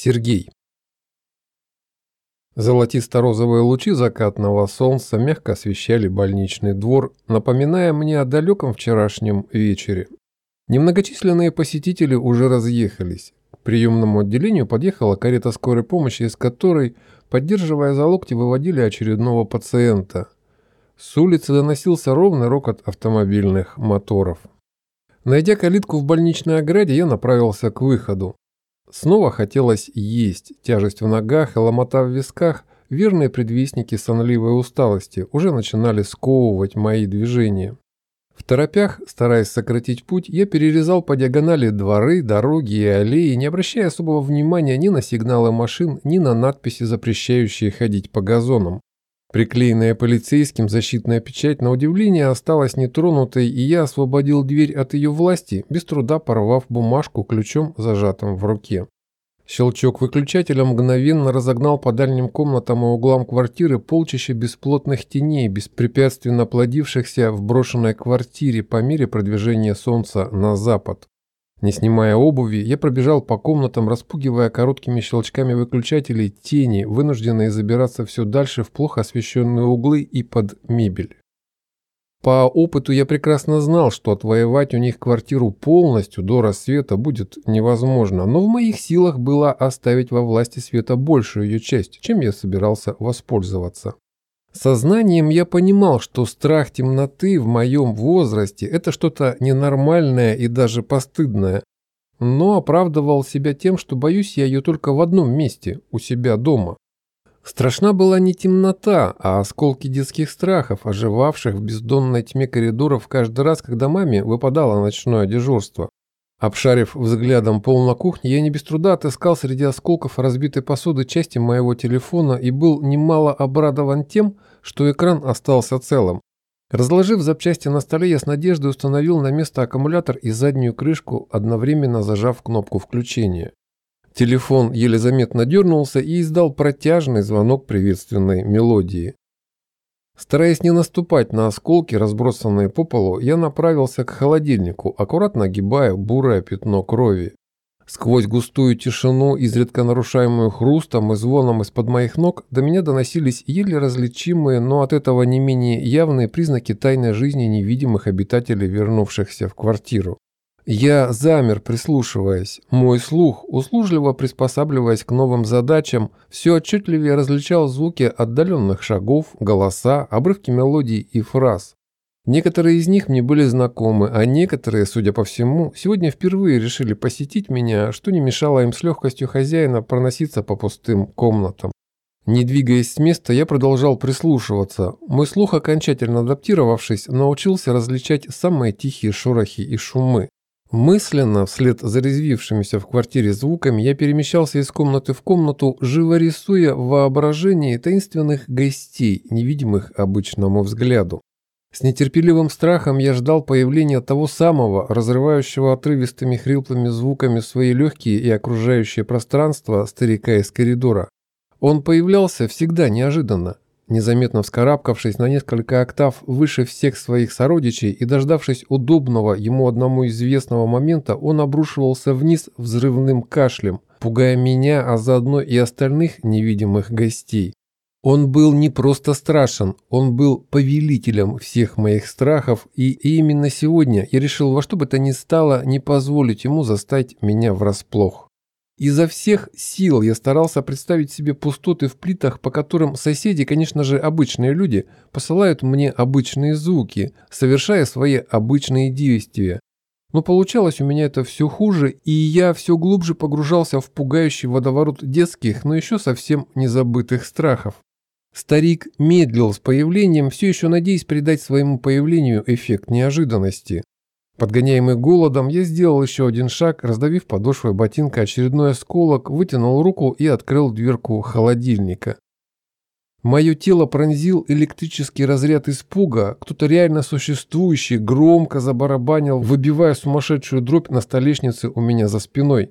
Сергей. Золотисто-розовые лучи закатного солнца мягко освещали больничный двор, напоминая мне о далеком вчерашнем вечере. Немногочисленные посетители уже разъехались. К приемному отделению подъехала карета скорой помощи, из которой, поддерживая за локти, выводили очередного пациента. С улицы доносился ровный рокот автомобильных моторов. Найдя калитку в больничной ограде, я направился к выходу. Снова хотелось есть, тяжесть в ногах и ломота в висках, верные предвестники сонливой усталости, уже начинали сковывать мои движения. В торопях, стараясь сократить путь, я перерезал по диагонали дворы, дороги и аллеи, не обращая особого внимания ни на сигналы машин, ни на надписи, запрещающие ходить по газонам. Приклеенная полицейским защитная печать на удивление осталась нетронутой, и я освободил дверь от ее власти, без труда порвав бумажку ключом, зажатым в руке. Щелчок выключателя мгновенно разогнал по дальним комнатам и углам квартиры полчища бесплотных теней, беспрепятственно плодившихся в брошенной квартире по мере продвижения солнца на запад. Не снимая обуви, я пробежал по комнатам, распугивая короткими щелчками выключателей тени, вынужденные забираться все дальше в плохо освещенные углы и под мебель. По опыту я прекрасно знал, что отвоевать у них квартиру полностью до рассвета будет невозможно, но в моих силах было оставить во власти света большую ее часть, чем я собирался воспользоваться. Сознанием я понимал, что страх темноты в моем возрасте – это что-то ненормальное и даже постыдное. Но оправдывал себя тем, что боюсь я ее только в одном месте – у себя дома. Страшна была не темнота, а осколки детских страхов, оживавших в бездонной тьме коридоров каждый раз, когда маме выпадало ночное дежурство. Обшарив взглядом пол на кухне, я не без труда отыскал среди осколков разбитой посуды части моего телефона и был немало обрадован тем, что экран остался целым. Разложив запчасти на столе, я с надеждой установил на место аккумулятор и заднюю крышку, одновременно зажав кнопку включения. Телефон еле заметно дернулся и издал протяжный звонок приветственной мелодии. Стараясь не наступать на осколки, разбросанные по полу, я направился к холодильнику, аккуратно огибая бурое пятно крови. Сквозь густую тишину, изредка нарушаемую хрустом и звоном из-под моих ног, до меня доносились еле различимые, но от этого не менее явные признаки тайной жизни невидимых обитателей, вернувшихся в квартиру. Я замер, прислушиваясь. Мой слух, услужливо приспосабливаясь к новым задачам, все отчетливее различал звуки отдаленных шагов, голоса, обрывки мелодий и фраз. Некоторые из них мне были знакомы, а некоторые, судя по всему, сегодня впервые решили посетить меня, что не мешало им с легкостью хозяина проноситься по пустым комнатам. Не двигаясь с места, я продолжал прислушиваться. Мой слух, окончательно адаптировавшись, научился различать самые тихие шорохи и шумы. Мысленно, вслед за резвившимися в квартире звуками, я перемещался из комнаты в комнату, живо рисуя в воображении таинственных гостей, невидимых обычному взгляду. С нетерпеливым страхом я ждал появления того самого, разрывающего отрывистыми хриплыми звуками свои легкие и окружающее пространство старика из коридора. Он появлялся всегда неожиданно, Незаметно вскарабкавшись на несколько октав выше всех своих сородичей и дождавшись удобного ему одному известного момента, он обрушивался вниз взрывным кашлем, пугая меня, а заодно и остальных невидимых гостей. Он был не просто страшен, он был повелителем всех моих страхов, и именно сегодня я решил во что бы то ни стало не позволить ему застать меня врасплох. Изо всех сил я старался представить себе пустоты в плитах, по которым соседи, конечно же, обычные люди, посылают мне обычные звуки, совершая свои обычные действия. Но получалось у меня это все хуже, и я все глубже погружался в пугающий водоворот детских, но еще совсем незабытых страхов. Старик медлил с появлением, все еще надеясь придать своему появлению эффект неожиданности. Подгоняемый голодом, я сделал еще один шаг, раздавив подошвой ботинка очередной осколок, вытянул руку и открыл дверку холодильника. Мое тело пронзил электрический разряд испуга. Кто-то реально существующий громко забарабанил, выбивая сумасшедшую дробь на столешнице у меня за спиной.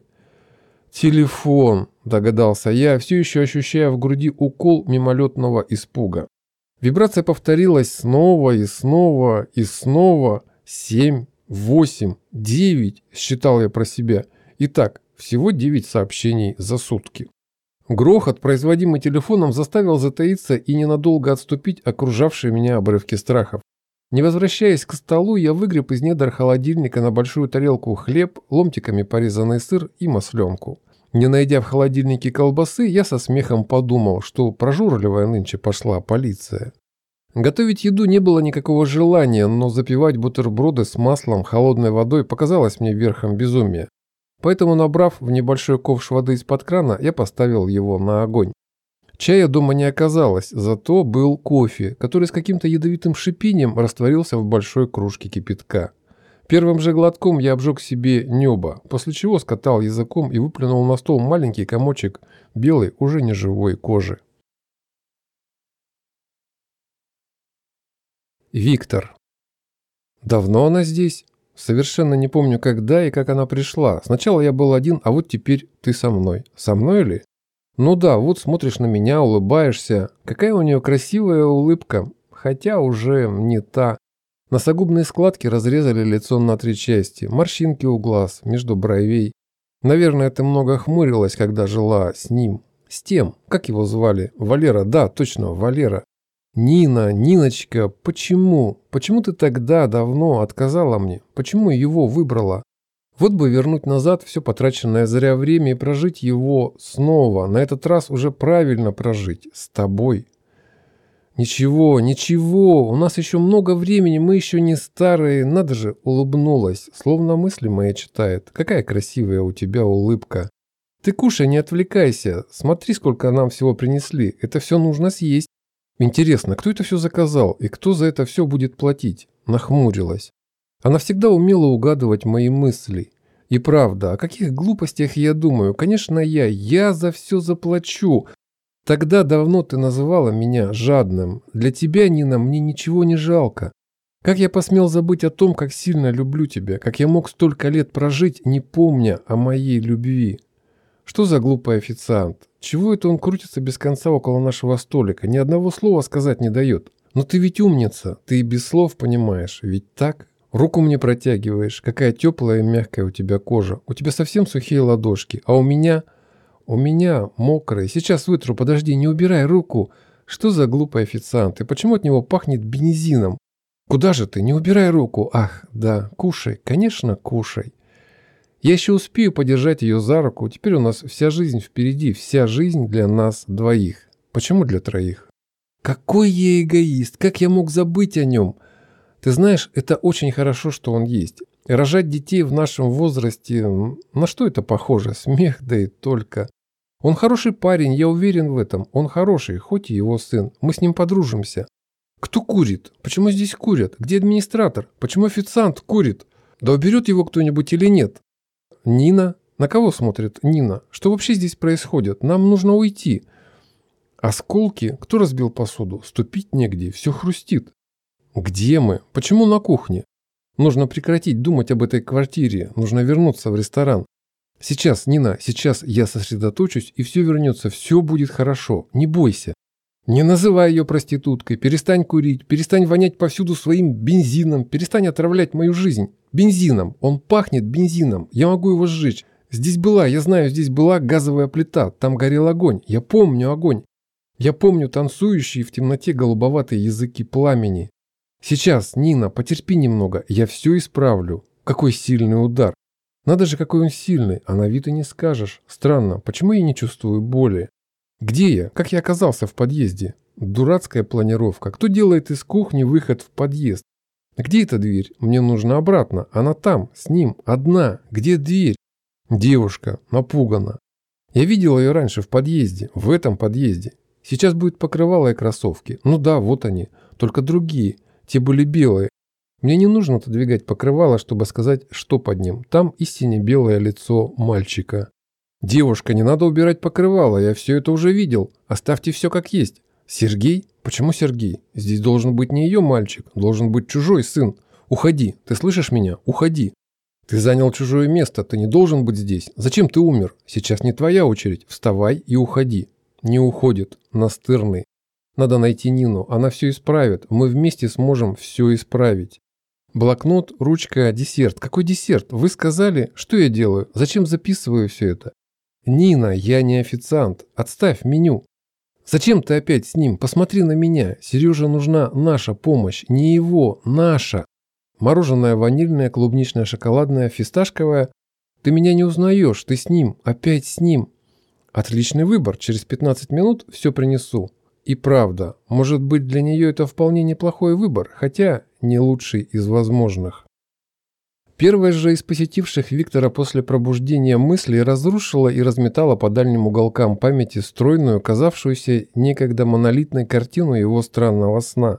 «Телефон», – догадался я, все еще ощущая в груди укол мимолетного испуга. Вибрация повторилась снова и снова и снова. Семь, Восемь, девять, считал я про себя. Итак, Всего 9 сообщений за сутки. Грохот, производимый телефоном, заставил затаиться и ненадолго отступить окружавшие меня обрывки страхов. Не возвращаясь к столу, я выгреб из недр холодильника на большую тарелку хлеб, ломтиками порезанный сыр и масленку. Не найдя в холодильнике колбасы, я со смехом подумал, что прожорливая нынче пошла полиция. Готовить еду не было никакого желания, но запивать бутерброды с маслом, холодной водой показалось мне верхом безумия. Поэтому, набрав в небольшой ковш воды из-под крана, я поставил его на огонь. Чая дома не оказалось, зато был кофе, который с каким-то ядовитым шипением растворился в большой кружке кипятка. Первым же глотком я обжег себе небо, после чего скатал языком и выплюнул на стол маленький комочек белой, уже неживой кожи. Виктор. Давно она здесь? Совершенно не помню, когда и как она пришла. Сначала я был один, а вот теперь ты со мной. Со мной ли? Ну да, вот смотришь на меня, улыбаешься. Какая у нее красивая улыбка, хотя уже не та. Носогубные складки разрезали лицо на три части, морщинки у глаз, между бровей. Наверное, ты много хмурилась, когда жила с ним. С тем, как его звали? Валера, да, точно, Валера. Нина, Ниночка, почему? Почему ты тогда давно отказала мне? Почему его выбрала? Вот бы вернуть назад все потраченное зря время и прожить его снова, на этот раз уже правильно прожить, с тобой. Ничего, ничего, у нас еще много времени, мы еще не старые, надо же, улыбнулась, словно мысли мои читает. Какая красивая у тебя улыбка. Ты кушай, не отвлекайся, смотри, сколько нам всего принесли, это все нужно съесть. Интересно, кто это все заказал и кто за это все будет платить? Нахмурилась. Она всегда умела угадывать мои мысли. И правда, о каких глупостях я думаю? Конечно, я. Я за все заплачу. Тогда давно ты называла меня жадным. Для тебя, Нина, мне ничего не жалко. Как я посмел забыть о том, как сильно люблю тебя, как я мог столько лет прожить, не помня о моей любви? Что за глупый официант? Чего это он крутится без конца около нашего столика? Ни одного слова сказать не дает. Но ты ведь умница, ты и без слов понимаешь, ведь так? Руку мне протягиваешь, какая теплая и мягкая у тебя кожа. У тебя совсем сухие ладошки, а у меня... У меня мокрые. Сейчас вытру, подожди, не убирай руку. Что за глупый официант? И почему от него пахнет бензином? Куда же ты? Не убирай руку. Ах, да, кушай. Конечно, кушай. Я еще успею подержать ее за руку. Теперь у нас вся жизнь впереди. Вся жизнь для нас двоих. Почему для троих? Какой я эгоист. Как я мог забыть о нем? Ты знаешь, это очень хорошо, что он есть. И рожать детей в нашем возрасте, на что это похоже? Смех, да и только. Он хороший парень, я уверен в этом. Он хороший, хоть и его сын. Мы с ним подружимся. Кто курит? Почему здесь курят? Где администратор? Почему официант курит? Да уберет его кто-нибудь или нет? Нина? На кого смотрит Нина? Что вообще здесь происходит? Нам нужно уйти. Осколки? Кто разбил посуду? Ступить негде, все хрустит. Где мы? Почему на кухне? Нужно прекратить думать об этой квартире. Нужно вернуться в ресторан. Сейчас, Нина, сейчас я сосредоточусь, и все вернется. Все будет хорошо. Не бойся. Не называй ее проституткой. Перестань курить. Перестань вонять повсюду своим бензином. Перестань отравлять мою жизнь. Бензином. Он пахнет бензином. Я могу его сжечь. Здесь была, я знаю, здесь была газовая плита. Там горел огонь. Я помню огонь. Я помню танцующие в темноте голубоватые языки пламени. Сейчас, Нина, потерпи немного, я все исправлю. Какой сильный удар. Надо же, какой он сильный, а на вид и не скажешь. Странно, почему я не чувствую боли? Где я? Как я оказался в подъезде? Дурацкая планировка. Кто делает из кухни выход в подъезд? Где эта дверь? Мне нужно обратно. Она там, с ним, одна. Где дверь? Девушка, напугана. Я видел ее раньше в подъезде, в этом подъезде. Сейчас будет покрывало и кроссовки. Ну да, вот они, только другие. Те были белые. Мне не нужно отодвигать покрывало, чтобы сказать, что под ним. Там истинно белое лицо мальчика. «Девушка, не надо убирать покрывало, я все это уже видел. Оставьте все как есть». «Сергей? Почему Сергей? Здесь должен быть не ее мальчик, должен быть чужой сын. Уходи, ты слышишь меня? Уходи. Ты занял чужое место, ты не должен быть здесь. Зачем ты умер? Сейчас не твоя очередь. Вставай и уходи». Не уходит, настырный. Надо найти Нину, она все исправит, мы вместе сможем все исправить. Блокнот, ручка, десерт. Какой десерт? Вы сказали, что я делаю? Зачем записываю все это? Нина, я не официант. Отставь меню. Зачем ты опять с ним? Посмотри на меня. Сереже нужна наша помощь. Не его, наша. Мороженое ванильное, клубничное, шоколадное, фисташковое. Ты меня не узнаешь. Ты с ним. Опять с ним. Отличный выбор. Через 15 минут все принесу. И правда, может быть для нее это вполне неплохой выбор, хотя не лучший из возможных. Первая же из посетивших Виктора после пробуждения мыслей разрушила и разметала по дальним уголкам памяти стройную, казавшуюся некогда монолитной картину его странного сна.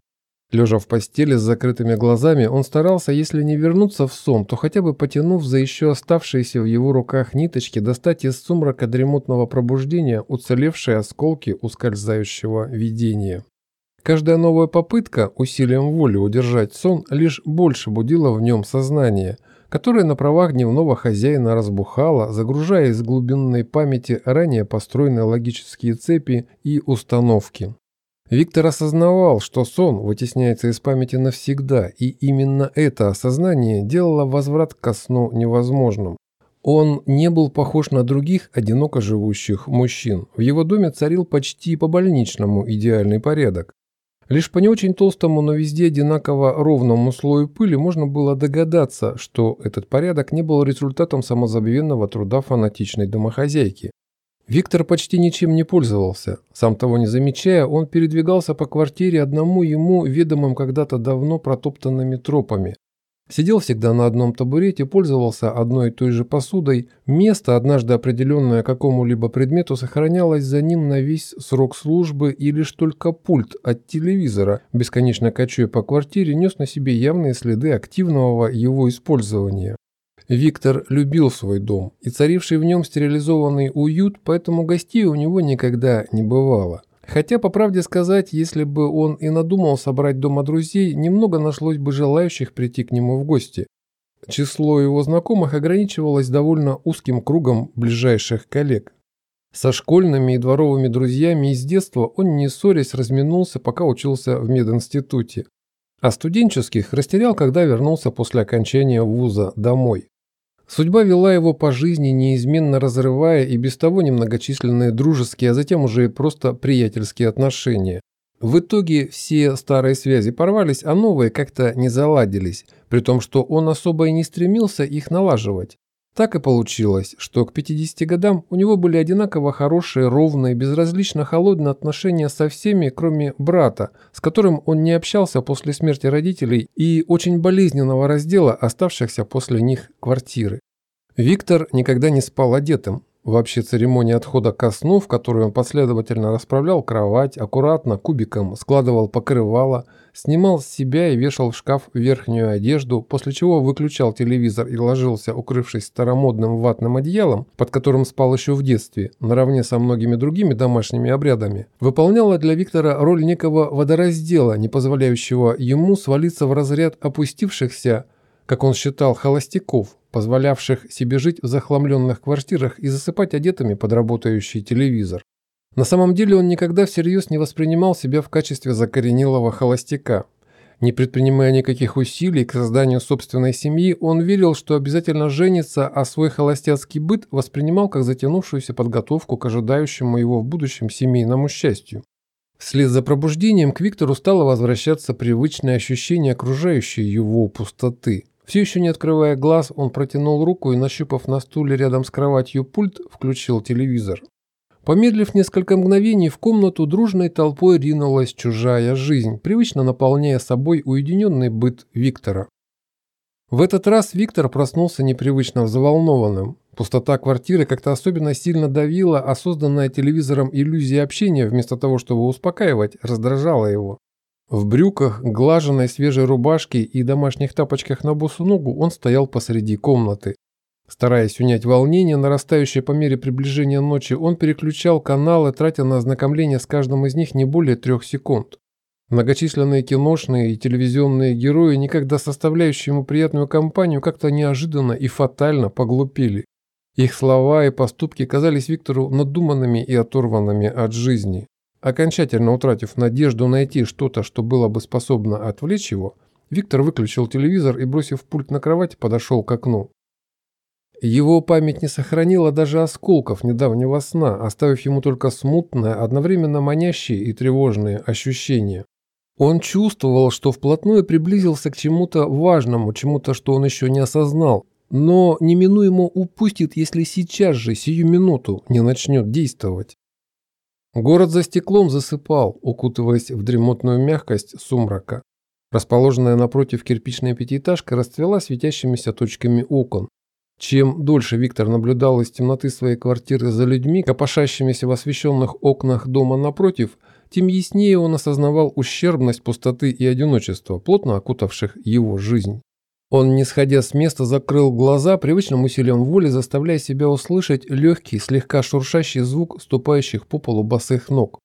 Лежа в постели с закрытыми глазами, он старался, если не вернуться в сон, то хотя бы потянув за еще оставшиеся в его руках ниточки, достать из сумрака дремотного пробуждения уцелевшие осколки ускользающего видения. Каждая новая попытка усилием воли удержать сон лишь больше будила в нем сознание, которое на правах дневного хозяина разбухало, загружая из глубинной памяти ранее построенные логические цепи и установки. Виктор осознавал, что сон вытесняется из памяти навсегда, и именно это осознание делало возврат ко сну невозможным. Он не был похож на других одиноко живущих мужчин. В его доме царил почти по-больничному идеальный порядок. Лишь по не очень толстому, но везде одинаково ровному слою пыли можно было догадаться, что этот порядок не был результатом самозабвенного труда фанатичной домохозяйки. Виктор почти ничем не пользовался. Сам того не замечая, он передвигался по квартире одному ему ведомым когда-то давно протоптанными тропами. Сидел всегда на одном табурете, пользовался одной и той же посудой. Место, однажды определенное какому-либо предмету, сохранялось за ним на весь срок службы, и лишь только пульт от телевизора, бесконечно кочуя по квартире, нес на себе явные следы активного его использования. Виктор любил свой дом, и царивший в нем стерилизованный уют, поэтому гостей у него никогда не бывало. Хотя, по правде сказать, если бы он и надумал собрать дома друзей, немного нашлось бы желающих прийти к нему в гости. Число его знакомых ограничивалось довольно узким кругом ближайших коллег. Со школьными и дворовыми друзьями из детства он не ссорясь разминулся, пока учился в мединституте. А студенческих растерял, когда вернулся после окончания вуза домой. Судьба вела его по жизни, неизменно разрывая и без того немногочисленные дружеские, а затем уже и просто приятельские отношения. В итоге все старые связи порвались, а новые как-то не заладились, при том, что он особо и не стремился их налаживать. Так и получилось, что к 50 годам у него были одинаково хорошие, ровные, безразлично холодные отношения со всеми, кроме брата, с которым он не общался после смерти родителей и очень болезненного раздела оставшихся после них квартиры. Виктор никогда не спал одетым, Вообще церемония отхода ко сну, в которой он последовательно расправлял кровать, аккуратно, кубиком складывал покрывало, снимал с себя и вешал в шкаф верхнюю одежду, после чего выключал телевизор и ложился, укрывшись старомодным ватным одеялом, под которым спал еще в детстве, наравне со многими другими домашними обрядами, выполняла для Виктора роль некого водораздела, не позволяющего ему свалиться в разряд опустившихся, как он считал, холостяков, позволявших себе жить в захламленных квартирах и засыпать одетыми под работающий телевизор. На самом деле он никогда всерьез не воспринимал себя в качестве закоренелого холостяка. Не предпринимая никаких усилий к созданию собственной семьи, он верил, что обязательно женится, а свой холостяцкий быт воспринимал как затянувшуюся подготовку к ожидающему его в будущем семейному счастью. Вслед за пробуждением к Виктору стало возвращаться привычное ощущение окружающей его пустоты. Все еще не открывая глаз, он протянул руку и, нащупав на стуле рядом с кроватью пульт, включил телевизор. Помедлив несколько мгновений, в комнату дружной толпой ринулась чужая жизнь, привычно наполняя собой уединенный быт Виктора. В этот раз Виктор проснулся непривычно взволнованным. Пустота квартиры как-то особенно сильно давила, а созданная телевизором иллюзия общения, вместо того, чтобы успокаивать, раздражала его. В брюках, глаженной свежей рубашке и домашних тапочках на босу ногу он стоял посреди комнаты. Стараясь унять волнение, нарастающее по мере приближения ночи, он переключал каналы, тратя на ознакомление с каждым из них не более трех секунд. Многочисленные киношные и телевизионные герои, никогда составляющие ему приятную компанию, как-то неожиданно и фатально поглупели. Их слова и поступки казались Виктору надуманными и оторванными от жизни. Окончательно утратив надежду найти что-то, что было бы способно отвлечь его, Виктор выключил телевизор и, бросив пульт на кровать, подошел к окну. Его память не сохранила даже осколков недавнего сна, оставив ему только смутное, одновременно манящие и тревожные ощущения. Он чувствовал, что вплотную приблизился к чему-то важному, чему-то, что он еще не осознал, но неминуемо упустит, если сейчас же, сию минуту, не начнет действовать. Город за стеклом засыпал, укутываясь в дремотную мягкость сумрака. Расположенная напротив кирпичная пятиэтажка расцвела светящимися точками окон. Чем дольше Виктор наблюдал из темноты своей квартиры за людьми, копошащимися в освещенных окнах дома напротив, тем яснее он осознавал ущербность пустоты и одиночества, плотно окутавших его жизнь. Он, не сходя с места, закрыл глаза, привычным усилием воли заставляя себя услышать легкий, слегка шуршащий звук ступающих по полу босых ног.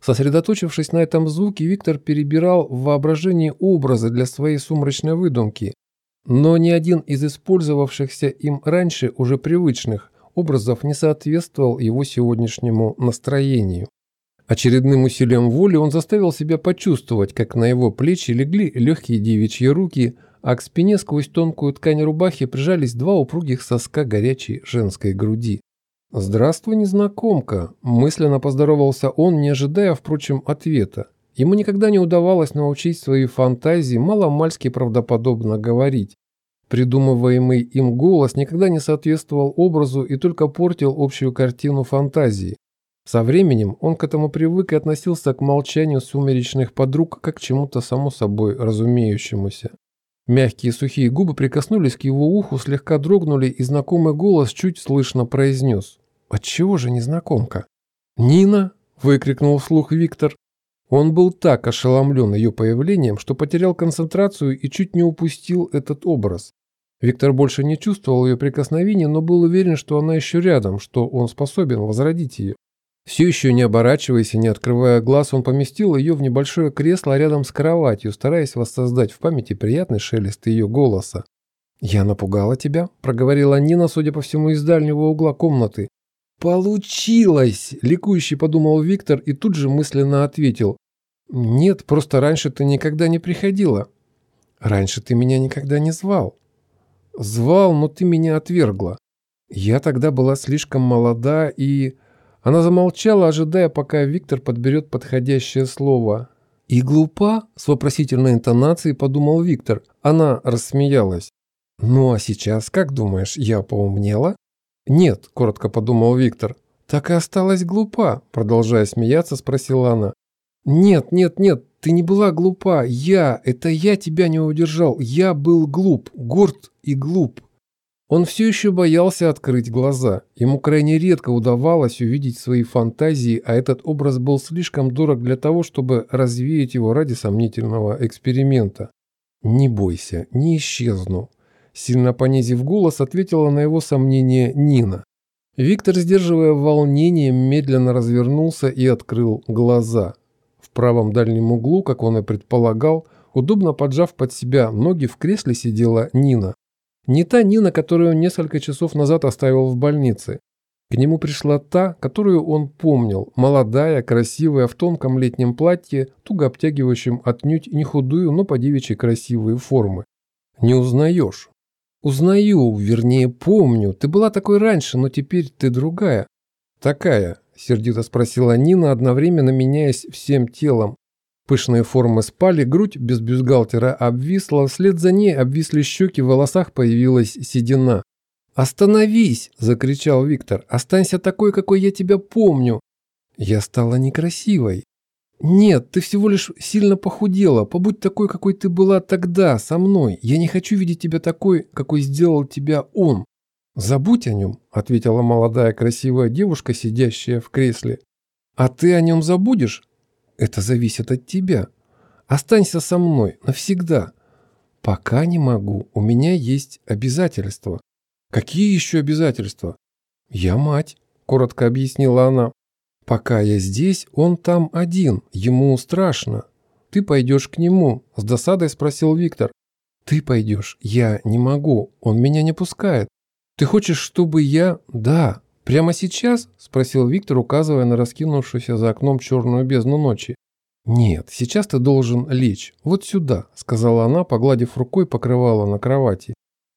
Сосредоточившись на этом звуке, Виктор перебирал в воображении образы для своей сумрачной выдумки, но ни один из использовавшихся им раньше уже привычных образов не соответствовал его сегодняшнему настроению. Очередным усилием воли он заставил себя почувствовать, как на его плечи легли легкие девичьи руки – а к спине сквозь тонкую ткань рубахи прижались два упругих соска горячей женской груди. «Здравствуй, незнакомка!» – мысленно поздоровался он, не ожидая, впрочем, ответа. Ему никогда не удавалось научить свои фантазии маломальски правдоподобно говорить. Придумываемый им голос никогда не соответствовал образу и только портил общую картину фантазии. Со временем он к этому привык и относился к молчанию сумеречных подруг как к чему-то само собой разумеющемуся. Мягкие сухие губы прикоснулись к его уху, слегка дрогнули, и знакомый голос чуть слышно произнес. «Отчего же незнакомка?» «Нина!» – выкрикнул вслух Виктор. Он был так ошеломлен ее появлением, что потерял концентрацию и чуть не упустил этот образ. Виктор больше не чувствовал ее прикосновения, но был уверен, что она еще рядом, что он способен возродить ее. Все еще не оборачиваясь и не открывая глаз, он поместил ее в небольшое кресло рядом с кроватью, стараясь воссоздать в памяти приятный шелест ее голоса. «Я напугала тебя?» – проговорила Нина, судя по всему, из дальнего угла комнаты. «Получилось!» – ликующий подумал Виктор и тут же мысленно ответил. «Нет, просто раньше ты никогда не приходила. Раньше ты меня никогда не звал. Звал, но ты меня отвергла. Я тогда была слишком молода и...» Она замолчала, ожидая, пока Виктор подберет подходящее слово. «И глупа?» – с вопросительной интонацией подумал Виктор. Она рассмеялась. «Ну а сейчас, как думаешь, я поумнела?» «Нет», – коротко подумал Виктор. «Так и осталась глупа», – продолжая смеяться, спросила она. «Нет, нет, нет, ты не была глупа. Я, это я тебя не удержал. Я был глуп, горд и глуп. Он все еще боялся открыть глаза. Ему крайне редко удавалось увидеть свои фантазии, а этот образ был слишком дорог для того, чтобы развеять его ради сомнительного эксперимента. «Не бойся, не исчезну», – сильно понизив голос, ответила на его сомнение Нина. Виктор, сдерживая волнение, медленно развернулся и открыл глаза. Правом дальнем углу, как он и предполагал, удобно поджав под себя ноги, в кресле сидела Нина. Не та Нина, которую несколько часов назад оставил в больнице. К нему пришла та, которую он помнил, молодая, красивая, в тонком летнем платье, туго обтягивающем отнюдь не худую, но по девичьей красивые формы. Не узнаешь. Узнаю, вернее помню. Ты была такой раньше, но теперь ты другая. Такая, сердито спросила Нина, одновременно меняясь всем телом, Пышные формы спали, грудь без бюстгальтера обвисла, вслед за ней обвисли щеки, в волосах появилась седина. «Остановись!» – закричал Виктор. «Останься такой, какой я тебя помню!» Я стала некрасивой. «Нет, ты всего лишь сильно похудела. Побудь такой, какой ты была тогда, со мной. Я не хочу видеть тебя такой, какой сделал тебя он». «Забудь о нем», – ответила молодая красивая девушка, сидящая в кресле. «А ты о нем забудешь? Это зависит от тебя. Останься со мной навсегда. Пока не могу. У меня есть обязательства. Какие еще обязательства? Я мать, коротко объяснила она. Пока я здесь, он там один. Ему страшно. Ты пойдешь к нему, с досадой спросил Виктор. Ты пойдешь. Я не могу. Он меня не пускает. Ты хочешь, чтобы я... Да, «Прямо сейчас?» – спросил Виктор, указывая на раскинувшуюся за окном черную бездну ночи. «Нет, сейчас ты должен лечь. Вот сюда», – сказала она, погладив рукой покрывало на кровати.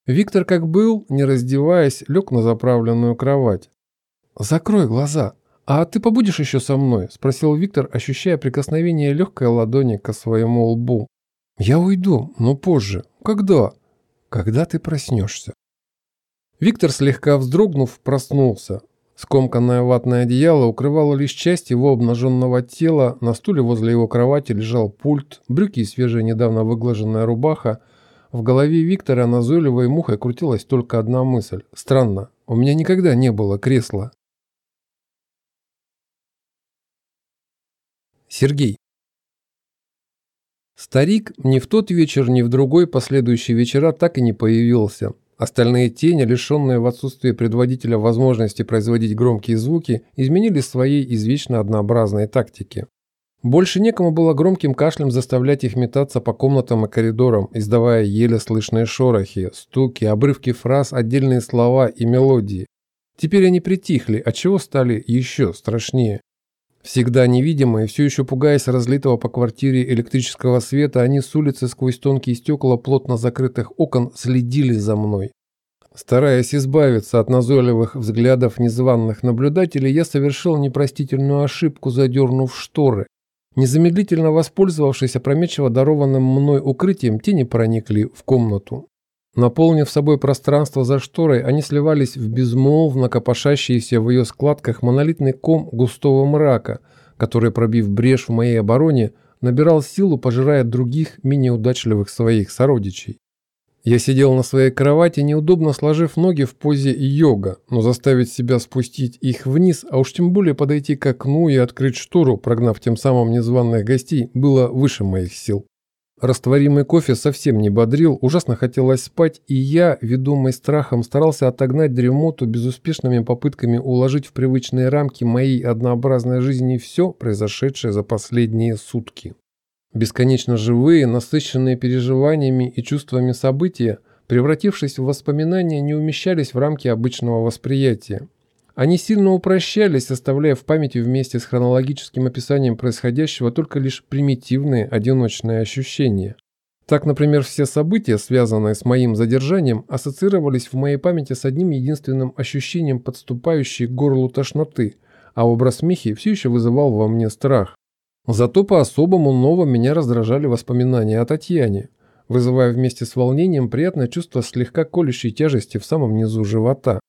Виктор, как был, не раздеваясь, лег на заправленную кровать. «Закрой глаза. А ты побудешь еще со мной?» – спросил Виктор, ощущая прикосновение легкой ладони к своему лбу. «Я уйду, но позже. Когда?» «Когда ты проснешься». Виктор, слегка вздрогнув, проснулся. Скомканное ватное одеяло укрывало лишь часть его обнаженного тела, на стуле возле его кровати лежал пульт, брюки и свежая недавно выглаженная рубаха. В голове Виктора назойливой мухой крутилась только одна мысль. Странно, у меня никогда не было кресла. Сергей. Старик ни в тот вечер, ни в другой последующий вечера так и не появился. Остальные тени, лишенные в отсутствие предводителя возможности производить громкие звуки, изменили своей извечно однообразной тактики. Больше некому было громким кашлем заставлять их метаться по комнатам и коридорам, издавая еле слышные шорохи, стуки, обрывки фраз, отдельные слова и мелодии. Теперь они притихли, отчего стали еще страшнее. Всегда невидимые, все еще пугаясь разлитого по квартире электрического света, они с улицы сквозь тонкие стекла плотно закрытых окон следили за мной. Стараясь избавиться от назойливых взглядов незваных наблюдателей, я совершил непростительную ошибку, задернув шторы. Незамедлительно воспользовавшись опрометчиво дарованным мной укрытием, тени проникли в комнату. Наполнив собой пространство за шторой, они сливались в безмолвно копошащиеся в ее складках монолитный ком густого мрака, который, пробив брешь в моей обороне, набирал силу, пожирая других, менее удачливых своих сородичей. Я сидел на своей кровати, неудобно сложив ноги в позе йога, но заставить себя спустить их вниз, а уж тем более подойти к окну и открыть штору, прогнав тем самым незваных гостей, было выше моих сил. Растворимый кофе совсем не бодрил, ужасно хотелось спать, и я, ведомый страхом, старался отогнать дремоту безуспешными попытками уложить в привычные рамки моей однообразной жизни все, произошедшее за последние сутки. Бесконечно живые, насыщенные переживаниями и чувствами события, превратившись в воспоминания, не умещались в рамки обычного восприятия. Они сильно упрощались, оставляя в памяти вместе с хронологическим описанием происходящего только лишь примитивные одиночные ощущения. Так, например, все события, связанные с моим задержанием, ассоциировались в моей памяти с одним единственным ощущением подступающей к горлу тошноты, а образ Михи все еще вызывал во мне страх. Зато по-особому ново меня раздражали воспоминания о Татьяне, вызывая вместе с волнением приятное чувство слегка колющей тяжести в самом низу живота.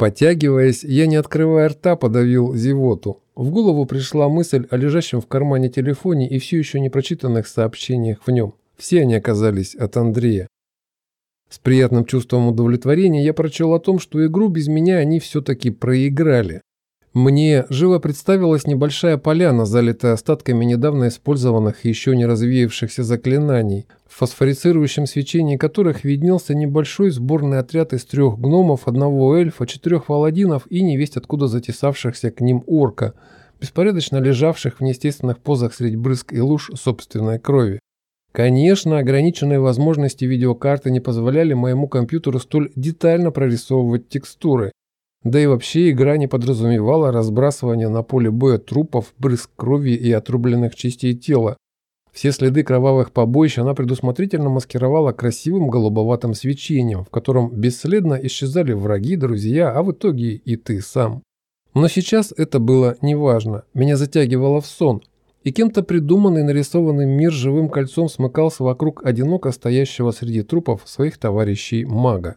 Потягиваясь, я, не открывая рта, подавил зевоту. В голову пришла мысль о лежащем в кармане телефоне и все еще не прочитанных сообщениях в нем. Все они оказались от Андрея. С приятным чувством удовлетворения я прочел о том, что игру без меня они все-таки проиграли. Мне живо представилась небольшая поляна, залитая остатками недавно использованных и еще не развеявшихся заклинаний, в фосфорицирующем свечении которых виднелся небольшой сборный отряд из трех гномов, одного эльфа, четырех паладинов и невесть откуда затесавшихся к ним орка, беспорядочно лежавших в неестественных позах среди брызг и луж собственной крови. Конечно, ограниченные возможности видеокарты не позволяли моему компьютеру столь детально прорисовывать текстуры, да и вообще игра не подразумевала разбрасывание на поле боя трупов, брызг крови и отрубленных частей тела. Все следы кровавых побоищ она предусмотрительно маскировала красивым голубоватым свечением, в котором бесследно исчезали враги, друзья, а в итоге и ты сам. Но сейчас это было неважно. Меня затягивало в сон, и кем-то придуманный нарисованный мир живым кольцом смыкался вокруг одиноко стоящего среди трупов своих товарищей мага.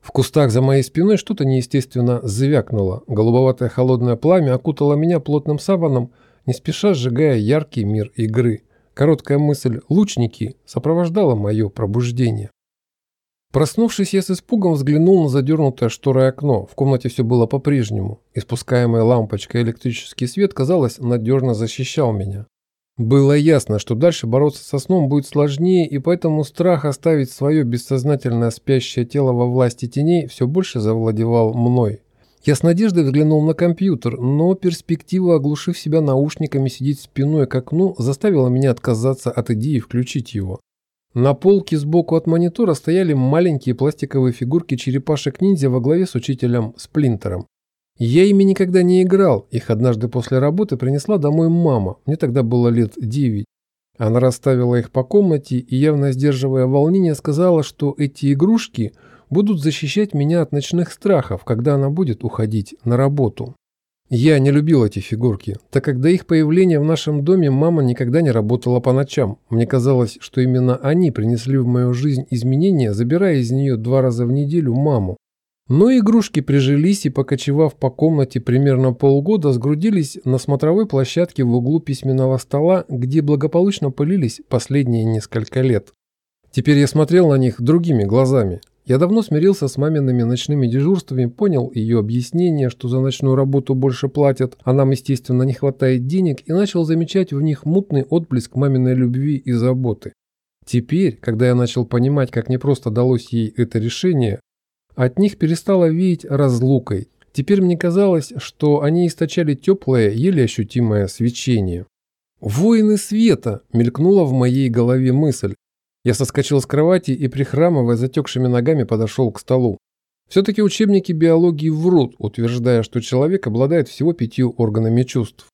В кустах за моей спиной что-то неестественно звякнуло. Голубоватое холодное пламя окутало меня плотным саваном, не спеша сжигая яркий мир игры. Короткая мысль «лучники» сопровождала мое пробуждение. Проснувшись, я с испугом взглянул на задернутое шторой окно. В комнате все было по-прежнему. Испускаемая лампочкой электрический свет, казалось, надежно защищал меня. Было ясно, что дальше бороться со сном будет сложнее, и поэтому страх оставить свое бессознательное спящее тело во власти теней все больше завладевал мной. Я с надеждой взглянул на компьютер, но перспектива, оглушив себя наушниками, сидеть спиной к окну, заставила меня отказаться от идеи включить его. На полке сбоку от монитора стояли маленькие пластиковые фигурки черепашек-ниндзя во главе с учителем Сплинтером. Я ими никогда не играл, их однажды после работы принесла домой мама, мне тогда было лет девять. Она расставила их по комнате и, явно сдерживая волнение, сказала, что эти игрушки будут защищать меня от ночных страхов, когда она будет уходить на работу. Я не любил эти фигурки, так как до их появления в нашем доме мама никогда не работала по ночам. Мне казалось, что именно они принесли в мою жизнь изменения, забирая из нее два раза в неделю маму. Но игрушки прижились и, покочевав по комнате примерно полгода, сгрудились на смотровой площадке в углу письменного стола, где благополучно пылились последние несколько лет. Теперь я смотрел на них другими глазами. Я давно смирился с мамиными ночными дежурствами, понял ее объяснение, что за ночную работу больше платят, а нам, естественно, не хватает денег, и начал замечать в них мутный отблеск маминой любви и заботы. Теперь, когда я начал понимать, как непросто далось ей это решение, от них перестало веять разлукой. Теперь мне казалось, что они источали теплое, еле ощутимое свечение. «Воины света!» – мелькнула в моей голове мысль. Я соскочил с кровати и, прихрамывая затекшими ногами, подошел к столу. Все-таки учебники биологии врут, утверждая, что человек обладает всего пятью органами чувств.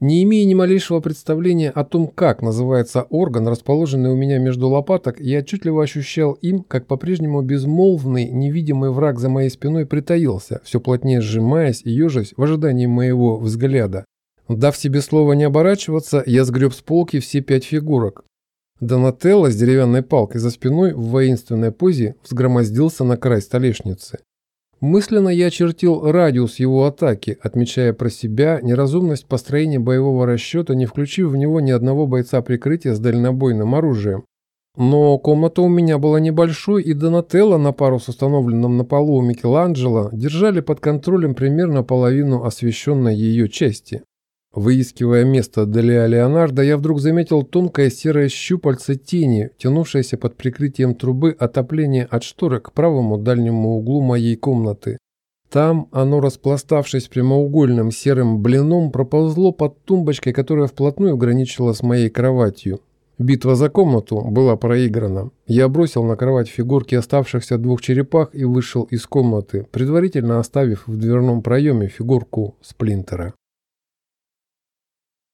Не имея ни малейшего представления о том, как называется орган, расположенный у меня между лопаток, я отчетливо ощущал им, как по-прежнему безмолвный, невидимый враг за моей спиной притаился, все плотнее сжимаясь и ежась в ожидании моего взгляда. Дав себе слово не оборачиваться, я сгреб с полки все пять фигурок. Донателло с деревянной палкой за спиной в воинственной позе взгромоздился на край столешницы. Мысленно я очертил радиус его атаки, отмечая про себя неразумность построения боевого расчета, не включив в него ни одного бойца прикрытия с дальнобойным оружием. Но комната у меня была небольшой, и Донателло на пару с установленным на полу у Микеланджело держали под контролем примерно половину освещенной ее части. Выискивая место для Леонардо, я вдруг заметил тонкое серое щупальце тени, тянувшееся под прикрытием трубы отопления от шторы к правому дальнему углу моей комнаты. Там оно, распластавшись прямоугольным серым блином, проползло под тумбочкой, которая вплотную граничила с моей кроватью. Битва за комнату была проиграна. Я бросил на кровать фигурки оставшихся двух черепах и вышел из комнаты, предварительно оставив в дверном проеме фигурку Сплинтера.